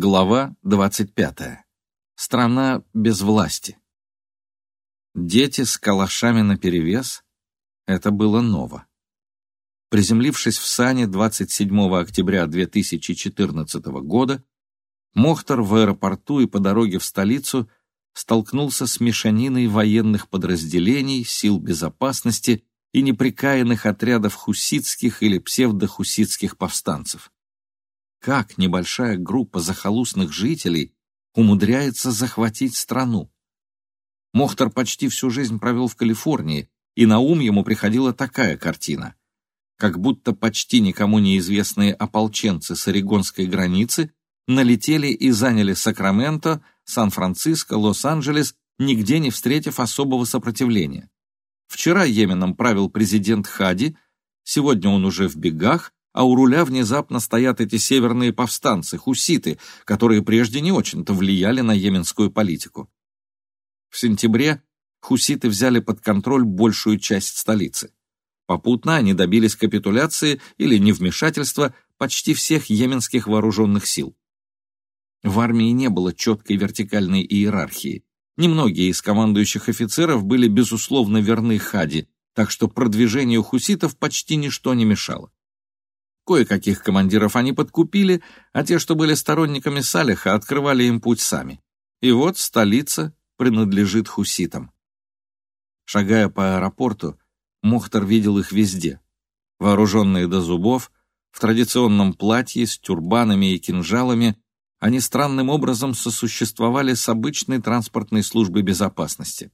Глава 25. Страна без власти. Дети с калашами наперевес — это было ново. Приземлившись в Сане 27 октября 2014 года, Мохтар в аэропорту и по дороге в столицу столкнулся с мешаниной военных подразделений, сил безопасности и неприкаянных отрядов хуситских или псевдохуситских повстанцев. Как небольшая группа захолустных жителей умудряется захватить страну? Мохтар почти всю жизнь провел в Калифорнии, и на ум ему приходила такая картина. Как будто почти никому неизвестные ополченцы с орегонской границы налетели и заняли Сакраменто, Сан-Франциско, Лос-Анджелес, нигде не встретив особого сопротивления. Вчера Йеменом правил президент Хади, сегодня он уже в бегах, а у руля внезапно стоят эти северные повстанцы, хуситы, которые прежде не очень-то влияли на йеменскую политику. В сентябре хуситы взяли под контроль большую часть столицы. Попутно они добились капитуляции или невмешательства почти всех йеменских вооруженных сил. В армии не было четкой вертикальной иерархии. Немногие из командующих офицеров были безусловно верны Хади, так что продвижению хуситов почти ничто не мешало. Кое-каких командиров они подкупили, а те, что были сторонниками Салиха, открывали им путь сами. И вот столица принадлежит хуситам. Шагая по аэропорту, Мохтар видел их везде. Вооруженные до зубов, в традиционном платье с тюрбанами и кинжалами, они странным образом сосуществовали с обычной транспортной службой безопасности.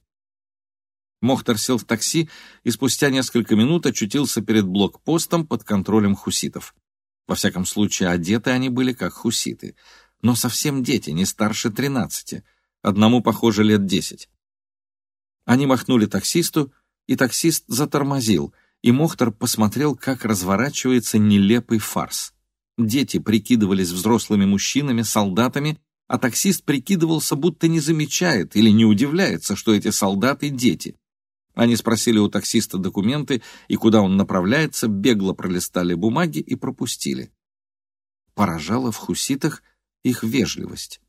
Мохтар сел в такси и спустя несколько минут очутился перед блокпостом под контролем хуситов. Во всяком случае, одеты они были как хуситы, но совсем дети, не старше тринадцати, одному, похоже, лет десять. Они махнули таксисту, и таксист затормозил, и Мохтар посмотрел, как разворачивается нелепый фарс. Дети прикидывались взрослыми мужчинами, солдатами, а таксист прикидывался, будто не замечает или не удивляется, что эти солдаты — дети. Они спросили у таксиста документы, и куда он направляется, бегло пролистали бумаги и пропустили. Поражала в хуситах их вежливость.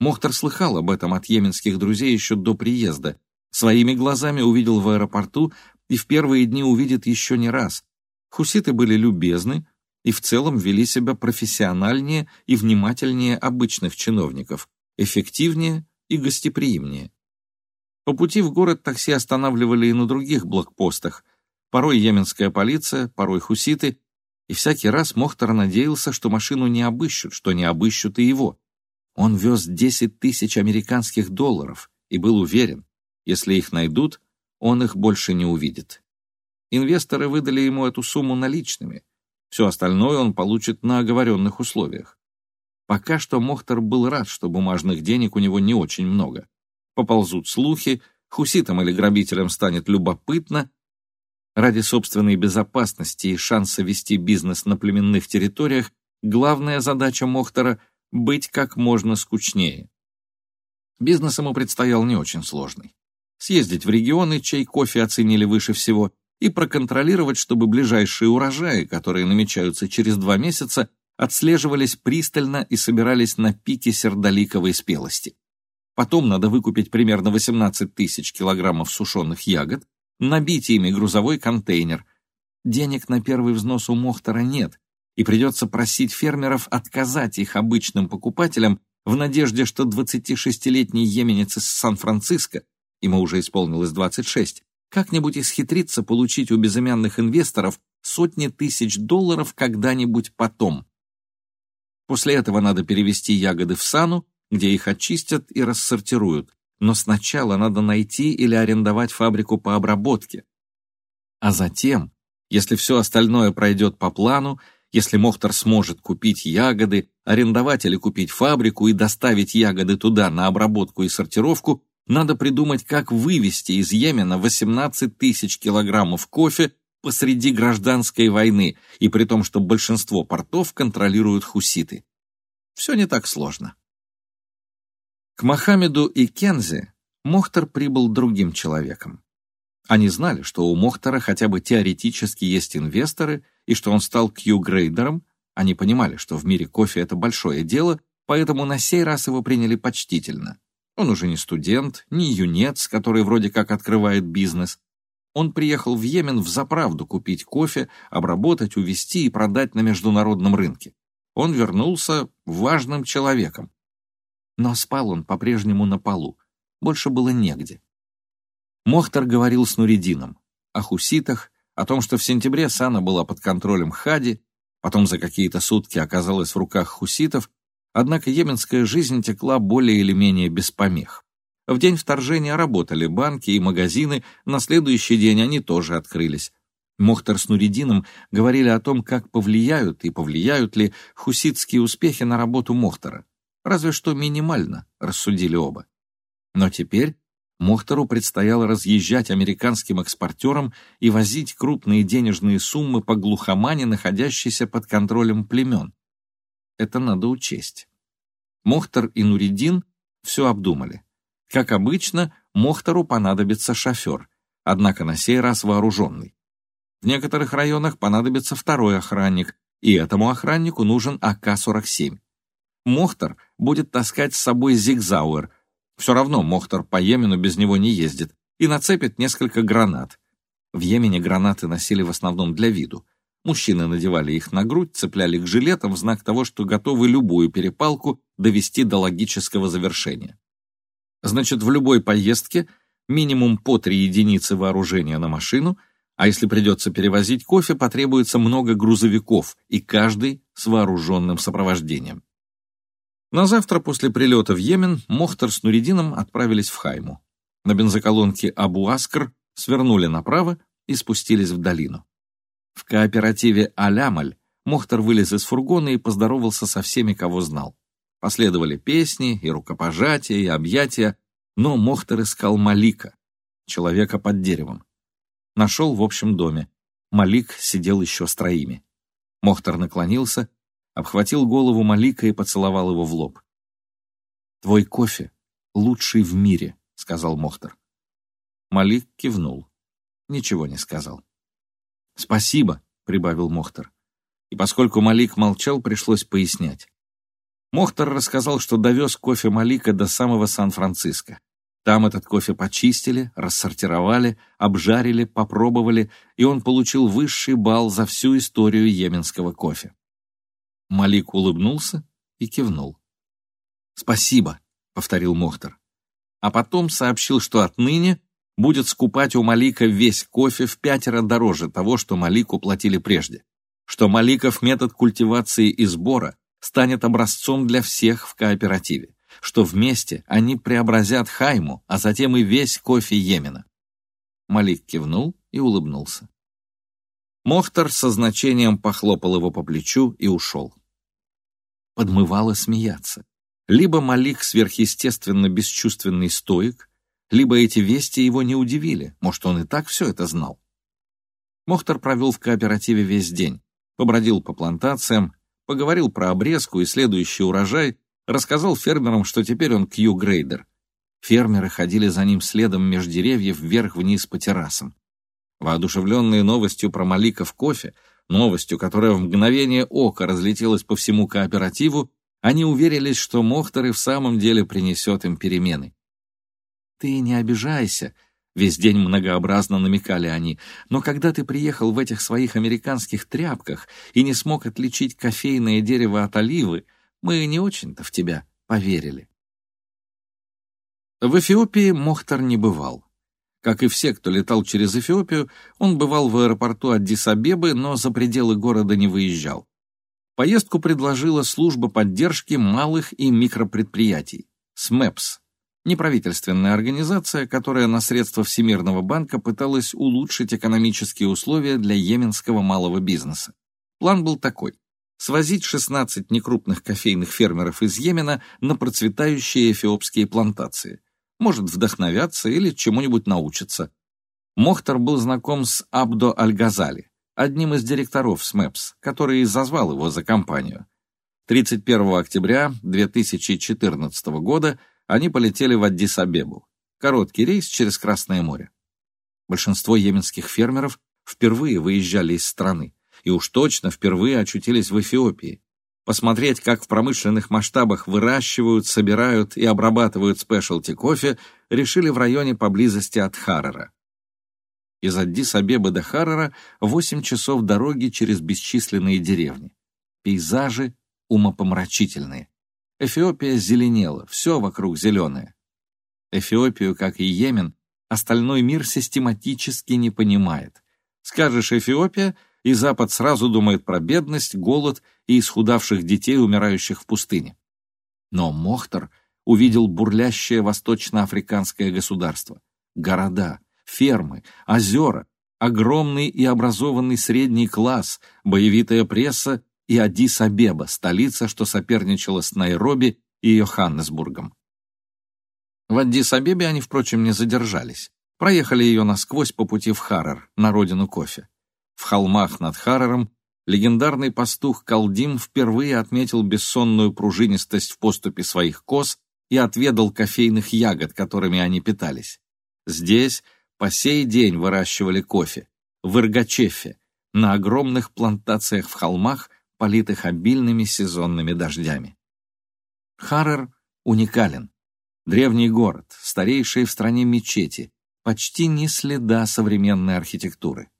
Мохтар слыхал об этом от йеменских друзей еще до приезда. Своими глазами увидел в аэропорту и в первые дни увидит еще не раз. Хуситы были любезны и в целом вели себя профессиональнее и внимательнее обычных чиновников, эффективнее и гостеприимнее. По пути в город такси останавливали и на других блокпостах. Порой йеменская полиция, порой хуситы. И всякий раз Мохтар надеялся, что машину не обыщут, что не обыщут и его. Он вез 10 тысяч американских долларов и был уверен, если их найдут, он их больше не увидит. Инвесторы выдали ему эту сумму наличными. Все остальное он получит на оговоренных условиях. Пока что Мохтар был рад, что бумажных денег у него не очень много поползут слухи, хуситам или грабителям станет любопытно. Ради собственной безопасности и шанса вести бизнес на племенных территориях главная задача Мохтара — быть как можно скучнее. Бизнес ему предстоял не очень сложный. Съездить в регионы, чей кофе оценили выше всего, и проконтролировать, чтобы ближайшие урожаи, которые намечаются через два месяца, отслеживались пристально и собирались на пике сердоликовой спелости. Потом надо выкупить примерно 18 тысяч килограммов сушеных ягод, набить ими грузовой контейнер. Денег на первый взнос у Мохтара нет, и придется просить фермеров отказать их обычным покупателям в надежде, что 26-летний еменец из Сан-Франциско, ему уже исполнилось 26, как-нибудь исхитрится получить у безымянных инвесторов сотни тысяч долларов когда-нибудь потом. После этого надо перевести ягоды в Сану где их очистят и рассортируют, но сначала надо найти или арендовать фабрику по обработке. А затем, если все остальное пройдет по плану, если Мохтар сможет купить ягоды, арендовать или купить фабрику и доставить ягоды туда на обработку и сортировку, надо придумать, как вывести из Йемена 18 тысяч килограммов кофе посреди гражданской войны, и при том, что большинство портов контролируют хуситы. Все не так сложно. К Мохаммеду и Кензе Мохтар прибыл другим человеком. Они знали, что у Мохтара хотя бы теоретически есть инвесторы и что он стал Q-грейдером, они понимали, что в мире кофе это большое дело, поэтому на сей раз его приняли почтительно. Он уже не студент, не юнец, который вроде как открывает бизнес. Он приехал в Йемен в заправду купить кофе, обработать, увезти и продать на международном рынке. Он вернулся важным человеком. Но спал он по-прежнему на полу. Больше было негде. Мохтар говорил с Нуридином о хуситах, о том, что в сентябре Сана была под контролем Хади, потом за какие-то сутки оказалась в руках хуситов, однако йеменская жизнь текла более или менее без помех. В день вторжения работали банки и магазины, на следующий день они тоже открылись. Мохтар с Нуридином говорили о том, как повлияют и повлияют ли хуситские успехи на работу Мохтара. Разве что минимально, рассудили оба. Но теперь Мохтору предстояло разъезжать американским экспортерам и возить крупные денежные суммы по глухомане, находящейся под контролем племен. Это надо учесть. Мохтар и Нуридин все обдумали. Как обычно, Мохтору понадобится шофер, однако на сей раз вооруженный. В некоторых районах понадобится второй охранник, и этому охраннику нужен АК-47. Мохтар будет таскать с собой зигзауэр — все равно Мохтар по Йемену без него не ездит и нацепит несколько гранат. В Йемене гранаты носили в основном для виду. Мужчины надевали их на грудь, цепляли к жилетам в знак того, что готовы любую перепалку довести до логического завершения. Значит, в любой поездке минимум по три единицы вооружения на машину, а если придется перевозить кофе, потребуется много грузовиков, и каждый с вооруженным сопровождением. На завтра после прилета в Йемен Мохтар с Нуридином отправились в Хайму. На бензоколонке Абу-Аскр свернули направо и спустились в долину. В кооперативе Алямаль Мохтар вылез из фургона и поздоровался со всеми, кого знал. Последовали песни и рукопожатия, и объятия, но Мохтар искал Малика, человека под деревом. Нашел в общем доме. Малик сидел еще с троими. Мохтар наклонился обхватил голову Малика и поцеловал его в лоб. «Твой кофе лучший в мире», — сказал Мохтар. Малик кивнул. Ничего не сказал. «Спасибо», — прибавил Мохтар. И поскольку Малик молчал, пришлось пояснять. Мохтар рассказал, что довез кофе Малика до самого Сан-Франциско. Там этот кофе почистили, рассортировали, обжарили, попробовали, и он получил высший балл за всю историю йеменского кофе. Малик улыбнулся и кивнул. «Спасибо», — повторил Мохтар. А потом сообщил, что отныне будет скупать у Малика весь кофе в пятеро дороже того, что Малику платили прежде, что Маликов метод культивации и сбора станет образцом для всех в кооперативе, что вместе они преобразят Хайму, а затем и весь кофе Йемена. Малик кивнул и улыбнулся. Мохтар со значением похлопал его по плечу и ушел подмывало смеяться. Либо Малик сверхъестественно бесчувственный стоик, либо эти вести его не удивили, может, он и так все это знал. Мохтар провел в кооперативе весь день, побродил по плантациям, поговорил про обрезку и следующий урожай, рассказал фермерам, что теперь он Кью-грейдер. Фермеры ходили за ним следом меж деревьев вверх-вниз по террасам. Воодушевленные новостью про Маликов кофе, Новостью, которая в мгновение ока разлетелась по всему кооперативу, они уверились, что Мохтар и в самом деле принесет им перемены. «Ты не обижайся», — весь день многообразно намекали они, «но когда ты приехал в этих своих американских тряпках и не смог отличить кофейное дерево от оливы, мы не очень-то в тебя поверили». В Эфиопии Мохтар не бывал. Как и все, кто летал через Эфиопию, он бывал в аэропорту Аддис-Абебы, но за пределы города не выезжал. Поездку предложила служба поддержки малых и микропредприятий, СМЭПС, неправительственная организация, которая на средства Всемирного банка пыталась улучшить экономические условия для йеменского малого бизнеса. План был такой – свозить 16 некрупных кофейных фермеров из Йемена на процветающие эфиопские плантации – может вдохновятся или чему-нибудь научиться. Мохтар был знаком с Абдо Аль-Газали, одним из директоров СМЭПС, который и зазвал его за компанию. 31 октября 2014 года они полетели в Аддис-Абебу. Короткий рейс через Красное море. Большинство йеменских фермеров впервые выезжали из страны и уж точно впервые очутились в Эфиопии. Посмотреть, как в промышленных масштабах выращивают, собирают и обрабатывают спешлти кофе, решили в районе поблизости от Харрера. Из Аддис-Абебы до Харрера 8 часов дороги через бесчисленные деревни. Пейзажи умопомрачительные. Эфиопия зеленела, все вокруг зеленое. Эфиопию, как и Йемен, остальной мир систематически не понимает. Скажешь «Эфиопия», и Запад сразу думает про бедность, голод и исхудавших детей, умирающих в пустыне. Но Мохтар увидел бурлящее восточноафриканское государство, города, фермы, озера, огромный и образованный средний класс, боевитая пресса и Адис-Абеба, столица, что соперничала с Найроби и Йоханнесбургом. В Аддис-Абебе они, впрочем, не задержались. Проехали ее насквозь по пути в Харрер, на родину кофе. В холмах над Харрером легендарный пастух Калдим впервые отметил бессонную пружинистость в поступе своих коз и отведал кофейных ягод, которыми они питались. Здесь по сей день выращивали кофе, в Иргачефе, на огромных плантациях в холмах, политых обильными сезонными дождями. Харрер уникален. Древний город, старейшие в стране мечети, почти ни следа современной архитектуры.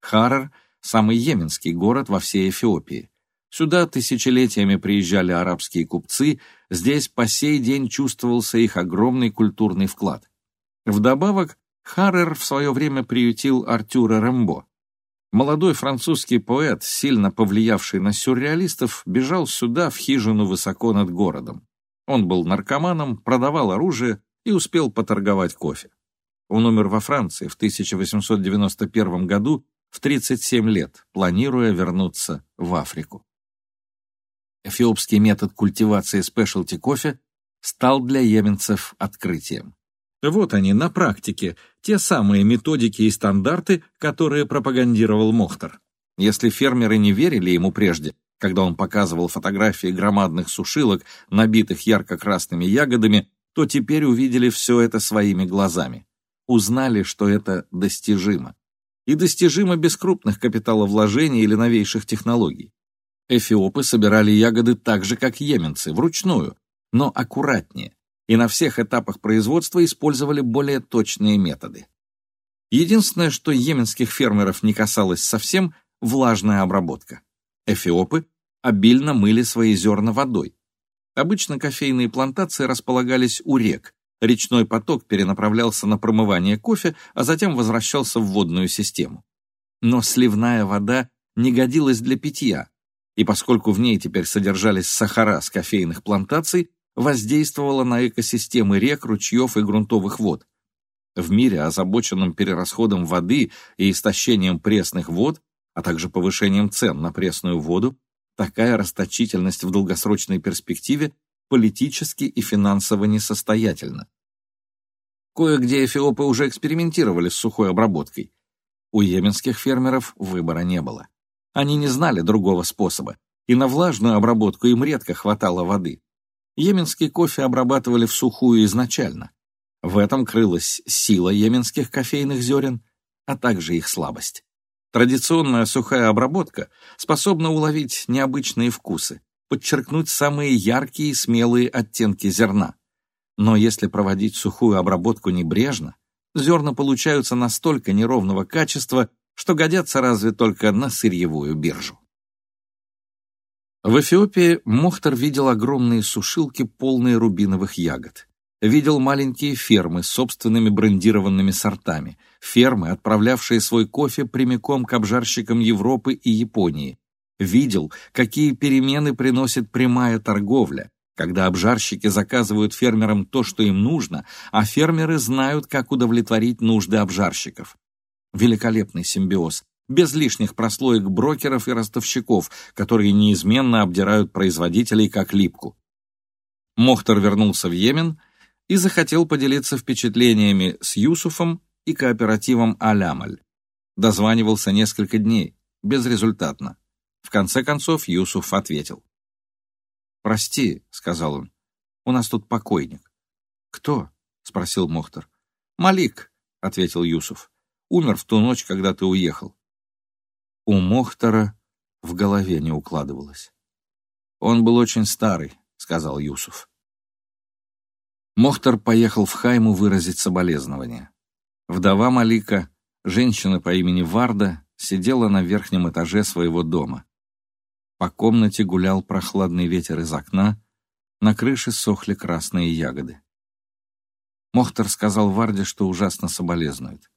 Харрер – самый йеменский город во всей Эфиопии. Сюда тысячелетиями приезжали арабские купцы, здесь по сей день чувствовался их огромный культурный вклад. Вдобавок, Харрер в свое время приютил Артюра Рембо. Молодой французский поэт, сильно повлиявший на сюрреалистов, бежал сюда, в хижину высоко над городом. Он был наркоманом, продавал оружие и успел поторговать кофе. Он умер во Франции в 1891 году в 37 лет, планируя вернуться в Африку. Эфиопский метод культивации спешлти кофе стал для йеменцев открытием. Вот они на практике, те самые методики и стандарты, которые пропагандировал Мохтар. Если фермеры не верили ему прежде, когда он показывал фотографии громадных сушилок, набитых ярко-красными ягодами, то теперь увидели все это своими глазами. Узнали, что это достижимо и достижимо без крупных капиталовложений или новейших технологий. Эфиопы собирали ягоды так же, как йеменцы, вручную, но аккуратнее, и на всех этапах производства использовали более точные методы. Единственное, что йеменских фермеров не касалось совсем – влажная обработка. Эфиопы обильно мыли свои зерна водой. Обычно кофейные плантации располагались у рек, Речной поток перенаправлялся на промывание кофе, а затем возвращался в водную систему. Но сливная вода не годилась для питья, и поскольку в ней теперь содержались сахара с кофейных плантаций, воздействовала на экосистемы рек, ручьев и грунтовых вод. В мире, озабоченном перерасходом воды и истощением пресных вод, а также повышением цен на пресную воду, такая расточительность в долгосрочной перспективе политически и финансово несостоятельно. Кое-где эфиопы уже экспериментировали с сухой обработкой. У йеменских фермеров выбора не было. Они не знали другого способа, и на влажную обработку им редко хватало воды. Йеменский кофе обрабатывали в сухую изначально. В этом крылась сила йеменских кофейных зерен, а также их слабость. Традиционная сухая обработка способна уловить необычные вкусы, подчеркнуть самые яркие и смелые оттенки зерна. Но если проводить сухую обработку небрежно, зерна получаются настолько неровного качества, что годятся разве только на сырьевую биржу. В Эфиопии Мохтар видел огромные сушилки, полные рубиновых ягод. Видел маленькие фермы с собственными брендированными сортами, фермы, отправлявшие свой кофе прямиком к обжарщикам Европы и Японии, видел, какие перемены приносит прямая торговля, когда обжарщики заказывают фермерам то, что им нужно, а фермеры знают, как удовлетворить нужды обжарщиков. Великолепный симбиоз, без лишних прослоек брокеров и ростовщиков, которые неизменно обдирают производителей как липку. Мохтар вернулся в Йемен и захотел поделиться впечатлениями с Юсуфом и кооперативом Алямаль. Дозванивался несколько дней, безрезультатно. В конце концов Юсуф ответил. «Прости», — сказал он, — «у нас тут покойник». «Кто?» — спросил Мохтар. «Малик», — ответил Юсуф. «Умер в ту ночь, когда ты уехал». У Мохтара в голове не укладывалось. Он был очень старый, сказал Юсуф. Мохтар поехал в Хайму выразить соболезнования. Вдова Малика, женщина по имени Варда, сидела на верхнем этаже своего дома. По комнате гулял прохладный ветер из окна, на крыше сохли красные ягоды. Мохтар сказал Варде, что ужасно соболезнует.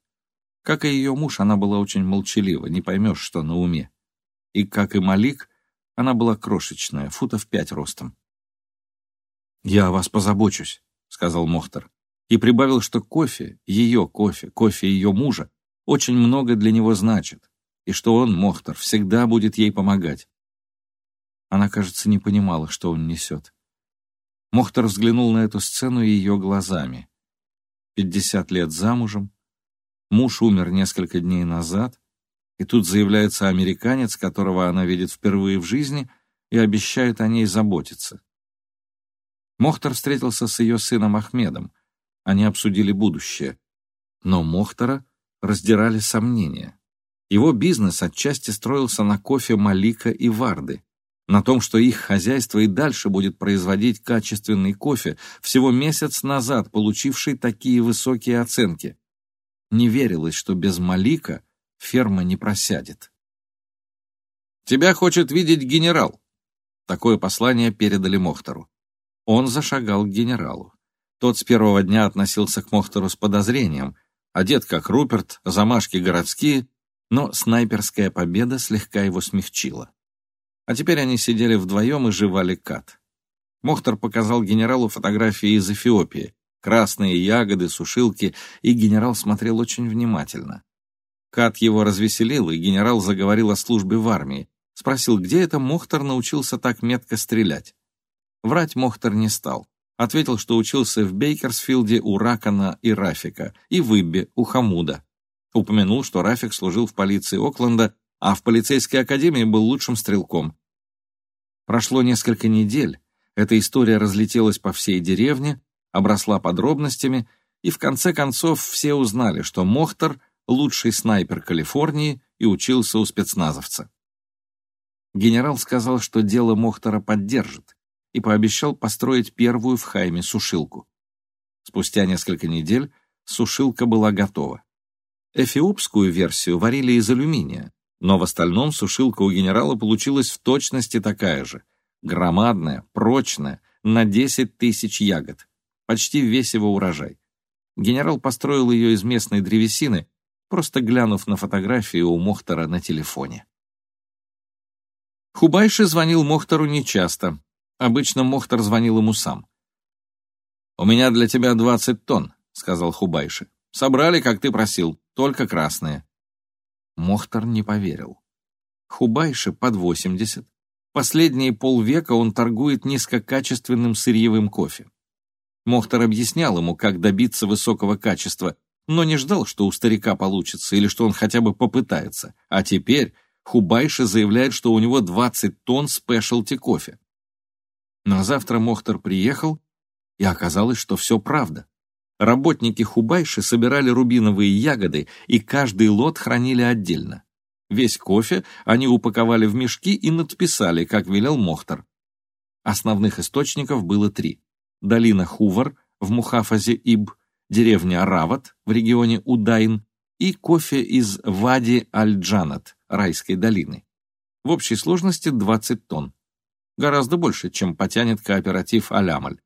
Как и ее муж, она была очень молчалива, не поймешь, что на уме. И, как и Малик, она была крошечная, футов пять ростом. «Я о вас позабочусь», — сказал Мохтар и прибавил, что кофе, ее кофе, кофе ее мужа, очень много для него значит, и что он, Мохтар, всегда будет ей помогать. Она, кажется, не понимала, что он несет. Мохтар взглянул на эту сцену ее глазами. Пятьдесят лет замужем, муж умер несколько дней назад, и тут заявляется американец, которого она видит впервые в жизни, и обещает о ней заботиться. Мохтар встретился с ее сыном Ахмедом — они обсудили будущее. Но Мохтара раздирали сомнения. Его бизнес отчасти строился на кофе Малика и Варды, на том, что их хозяйство и дальше будет производить качественный кофе, всего месяц назад получивший такие высокие оценки. Не верилось, что без Малика ферма не просядет. «Тебя хочет видеть генерал», — такое послание передали Мохтору. Он зашагал к генералу. Тот с первого дня относился к Мохтору с подозрением, одет как Руперт, замашки городские, но снайперская победа слегка его смягчила. А теперь они сидели вдвоем и жевали кат. Мохтар показал генералу фотографии из Эфиопии, красные ягоды, сушилки, и генерал смотрел очень внимательно. Кат его развеселил, и генерал заговорил о службе в армии, спросил, где это Мохтар научился так метко стрелять. Врать Мохтар не стал. Ответил, что учился в Бейкерсфилде у Ракана и Рафика, и в Иббе у Хамуда. Упомянул, что Рафик служил в полиции Окленда, а в полицейской академии был лучшим стрелком. Прошло несколько недель, эта история разлетелась по всей деревне, обросла подробностями, и в конце концов все узнали, что Мохтар — лучший снайпер Калифорнии и учился у спецназовца. Генерал сказал, что дело Мохтара поддержит, и пообещал построить первую в Хайме сушилку. Спустя несколько недель сушилка была готова. Эфиопскую версию варили из алюминия, но в остальном сушилка у генерала получилась в точности такая же. Громадная, прочная, на 10 тысяч ягод. Почти весь его урожай. Генерал построил ее из местной древесины, просто глянув на фотографию у Мохтара на телефоне. Хубайши звонил Мохтару нечасто, Обычно Мохтар звонил ему сам. «У меня для тебя двадцать тонн», — сказал Хубайши. «Собрали, как ты просил, только красные». Мохтар не поверил. Хубайши под восемьдесят. Последние полвека он торгует низкокачественным сырьевым кофе. Мохтар объяснял ему, как добиться высокого качества, но не ждал, что у старика получится или что он хотя бы попытается. А теперь Хубайши заявляет, что у него 20 тонн спешлти кофе. Но завтра Мохтар приехал, и оказалось, что все правда. Работники Хубайши собирали рубиновые ягоды, и каждый лот хранили отдельно. Весь кофе они упаковали в мешки и надписали, как велел Мохтар. Основных источников было три. Долина Хувар в Мухафазе Иб, деревня Рават в регионе Удайн и кофе из Вади Аль-Джанат, райской долины. В общей сложности 20 тонн гораздо больше, чем потянет кооператив Алямаль.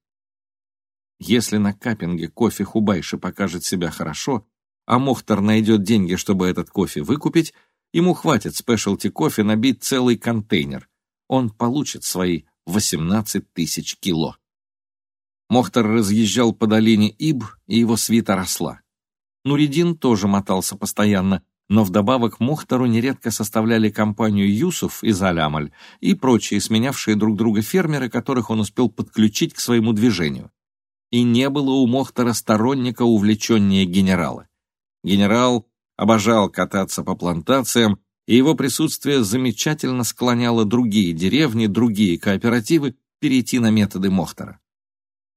Если на капинге кофе Хубайши покажет себя хорошо, а Мохтар найдет деньги, чтобы этот кофе выкупить, ему хватит спешлти кофе набить целый контейнер. Он получит свои 18 тысяч кило. Мохтар разъезжал по долине Иб, и его свита росла. Нуридин тоже мотался постоянно, но вдобавок Мухтару нередко составляли компанию Юсуф из Алямаль и прочие сменявшие друг друга фермеры, которых он успел подключить к своему движению. И не было у Мохтара сторонника увлечения генерала. Генерал обожал кататься по плантациям, и его присутствие замечательно склоняло другие деревни, другие кооперативы перейти на методы Мохтара.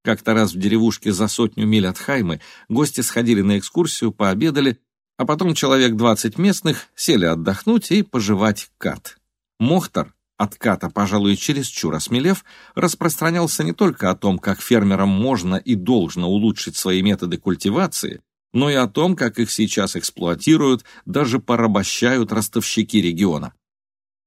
Как-то раз в деревушке за сотню миль от Хаймы гости сходили на экскурсию, пообедали а потом человек двадцать местных сели отдохнуть и пожевать кат. Мохтар отката, пожалуй, чересчур осмелев, распространялся не только о том, как фермерам можно и должно улучшить свои методы культивации, но и о том, как их сейчас эксплуатируют, даже порабощают ростовщики региона.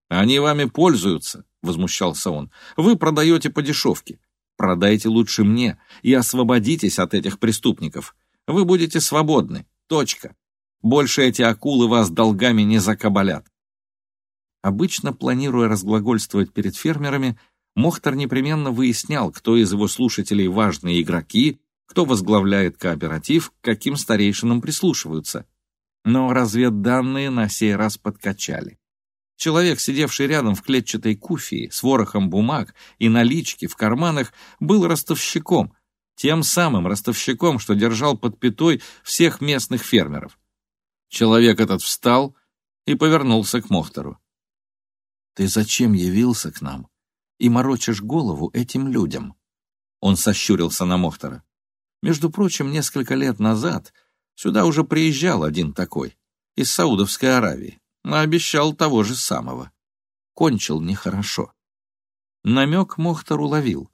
«Они вами пользуются», — возмущался он. «Вы продаете по дешевке. Продайте лучше мне и освободитесь от этих преступников. Вы будете свободны. Точка. Больше эти акулы вас долгами не закабалят». Обычно, планируя разглагольствовать перед фермерами, Мохтар непременно выяснял, кто из его слушателей важные игроки, кто возглавляет кооператив, к каким старейшинам прислушиваются. Но разведданные на сей раз подкачали. Человек, сидевший рядом в клетчатой куфии, с ворохом бумаг и налички в карманах, был ростовщиком, тем самым ростовщиком, что держал под пятой всех местных фермеров. Человек этот встал и повернулся к Мохтору. «Ты зачем явился к нам и морочишь голову этим людям?» Он сощурился на Мохтора. «Между прочим, несколько лет назад сюда уже приезжал один такой, из Саудовской Аравии, но обещал того же самого. Кончил нехорошо. Намек Мохтор уловил.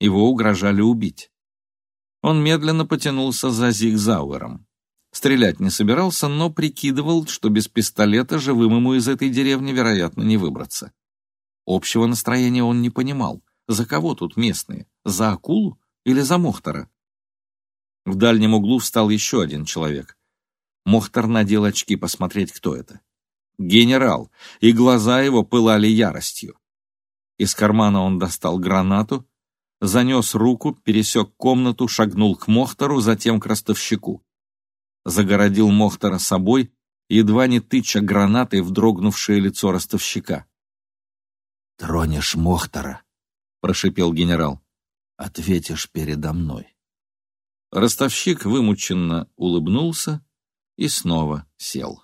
Его угрожали убить. Он медленно потянулся за Зигзауэром. Стрелять не собирался, но прикидывал, что без пистолета живым ему из этой деревни, вероятно, не выбраться. Общего настроения он не понимал. За кого тут местные? За акулу или за Мохтара? В дальнем углу встал еще один человек. Мохтар надел очки посмотреть, кто это. Генерал, и глаза его пылали яростью. Из кармана он достал гранату, занес руку, пересек комнату, шагнул к Мохтору, затем к ростовщику загородил Мохтара собой, едва не тыча гранатой в дрогнувшее лицо ростовщика. «Тронешь Мохтара», — прошипел генерал, — «ответишь передо мной». Ростовщик вымученно улыбнулся и снова сел.